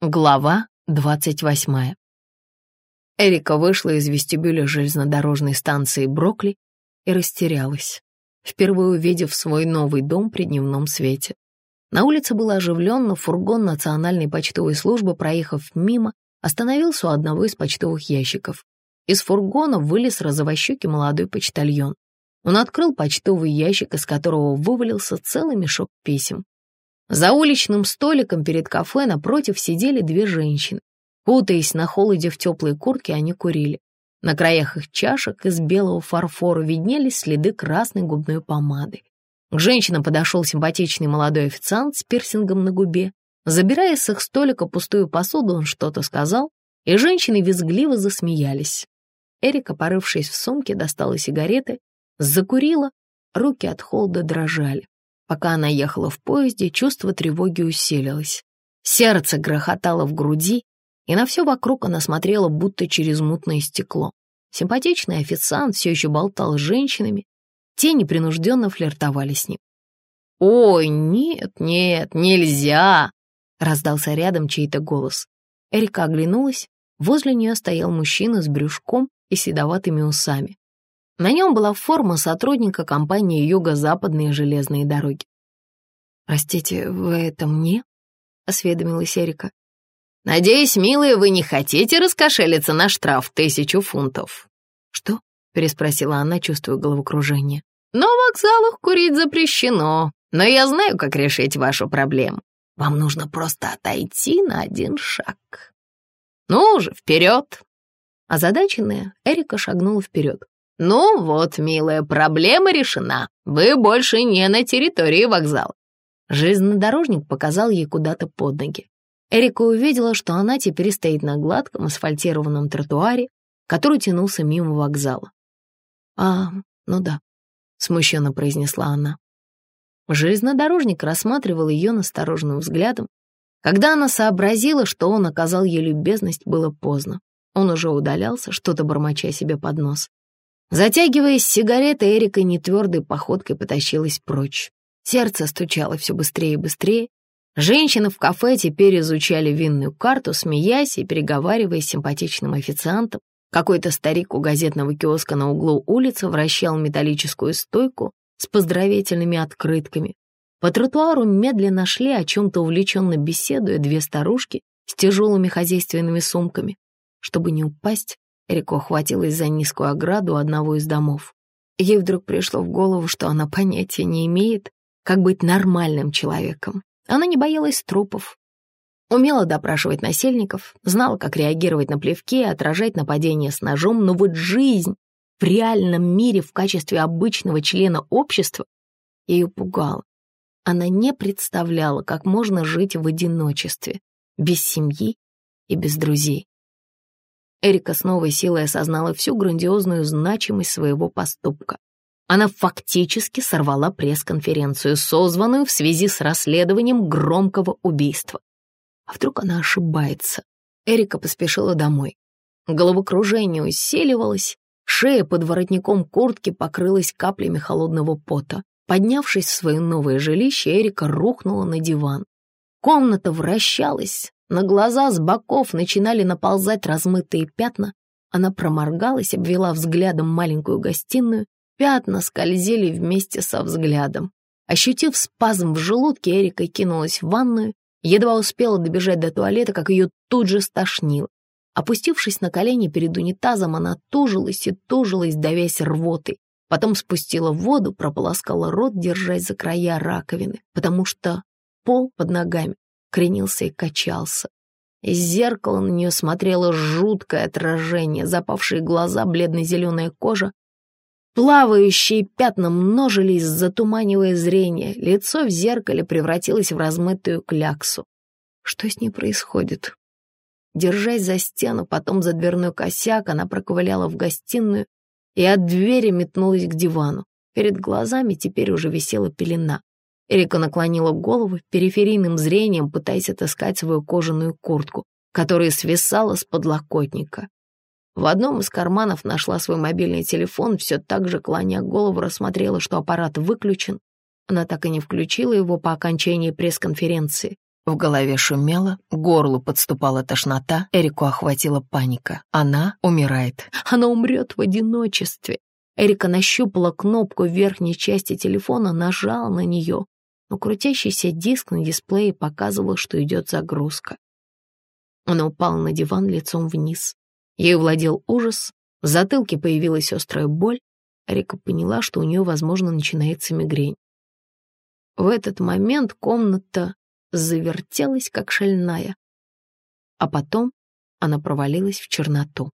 Глава двадцать восьмая. Эрика вышла из вестибюля железнодорожной станции Брокли и растерялась, впервые увидев свой новый дом при дневном свете. На улице было оживленно, фургон национальной почтовой службы, проехав мимо, остановился у одного из почтовых ящиков. Из фургона вылез розовощекий молодой почтальон. Он открыл почтовый ящик, из которого вывалился целый мешок писем. За уличным столиком перед кафе напротив сидели две женщины. Кутаясь на холоде в теплой куртке, они курили. На краях их чашек из белого фарфора виднелись следы красной губной помады. К женщинам подошел симпатичный молодой официант с пирсингом на губе. Забирая с их столика пустую посуду, он что-то сказал, и женщины визгливо засмеялись. Эрика, порывшись в сумке, достала сигареты, закурила, руки от холода дрожали. Пока она ехала в поезде, чувство тревоги усилилось. Сердце грохотало в груди, и на все вокруг она смотрела будто через мутное стекло. Симпатичный официант все еще болтал с женщинами, те непринужденно флиртовали с ним. «Ой, нет, нет, нельзя!» — раздался рядом чей-то голос. Эрика оглянулась, возле нее стоял мужчина с брюшком и седоватыми усами. На нем была форма сотрудника компании «Юго-Западные железные дороги». «Простите, вы это мне?» — осведомилась Эрика. «Надеюсь, милые, вы не хотите раскошелиться на штраф тысячу фунтов?» «Что?» — переспросила она, чувствуя головокружение. «На вокзалах курить запрещено, но я знаю, как решить вашу проблему. Вам нужно просто отойти на один шаг. Ну же, вперед!» Озадаченная, Эрика шагнула вперед. «Ну вот, милая, проблема решена. Вы больше не на территории вокзала». Железнодорожник показал ей куда-то под ноги. Эрика увидела, что она теперь стоит на гладком асфальтированном тротуаре, который тянулся мимо вокзала. «А, ну да», — смущенно произнесла она. Железнодорожник рассматривал ее настороженным взглядом. Когда она сообразила, что он оказал ей любезность, было поздно. Он уже удалялся, что-то бормоча себе под нос. Затягиваясь сигаретой, Эрика нетвердой походкой потащилась прочь. Сердце стучало все быстрее и быстрее. Женщины в кафе теперь изучали винную карту, смеясь и переговариваясь с симпатичным официантом. Какой-то старик у газетного киоска на углу улицы вращал металлическую стойку с поздравительными открытками. По тротуару медленно шли, о чем-то увлеченно беседуя, две старушки с тяжелыми хозяйственными сумками. Чтобы не упасть, Рико хватилась за низкую ограду одного из домов. Ей вдруг пришло в голову, что она понятия не имеет, как быть нормальным человеком. Она не боялась трупов, умела допрашивать насельников, знала, как реагировать на плевки и отражать нападения с ножом, но вот жизнь в реальном мире в качестве обычного члена общества ее пугала. Она не представляла, как можно жить в одиночестве, без семьи и без друзей. Эрика с новой силой осознала всю грандиозную значимость своего поступка. Она фактически сорвала пресс-конференцию, созванную в связи с расследованием громкого убийства. А вдруг она ошибается? Эрика поспешила домой. Головокружение усиливалось, шея под воротником куртки покрылась каплями холодного пота. Поднявшись в свое новое жилище, Эрика рухнула на диван. Комната вращалась, на глаза с боков начинали наползать размытые пятна. Она проморгалась, обвела взглядом маленькую гостиную. Пятна скользили вместе со взглядом. Ощутив спазм в желудке, Эрика кинулась в ванную. Едва успела добежать до туалета, как ее тут же стошнило. Опустившись на колени перед унитазом, она тужилась и тужилась, давясь рвотой. Потом спустила воду, прополоскала рот, держась за края раковины, потому что пол под ногами кренился и качался. Из зеркала на нее смотрело жуткое отражение, запавшие глаза, бледно-зеленая кожа. Плавающие пятна множились, затуманивая зрение. Лицо в зеркале превратилось в размытую кляксу. Что с ней происходит? Держась за стену, потом за дверной косяк, она проковыляла в гостиную и от двери метнулась к дивану. Перед глазами теперь уже висела пелена. Эрика наклонила голову, периферийным зрением пытаясь отыскать свою кожаную куртку, которая свисала с подлокотника. В одном из карманов нашла свой мобильный телефон, все так же, клоня голову, рассмотрела, что аппарат выключен. Она так и не включила его по окончании пресс-конференции. В голове шумело, к горлу подступала тошнота, Эрику охватила паника. Она умирает. Она умрет в одиночестве. Эрика нащупала кнопку в верхней части телефона, нажала на нее, но крутящийся диск на дисплее показывал, что идет загрузка. Она упала на диван лицом вниз. Ей владел ужас, в затылке появилась острая боль. Эрика поняла, что у нее, возможно, начинается мигрень. В этот момент комната завертелась, как шальная. А потом она провалилась в черноту.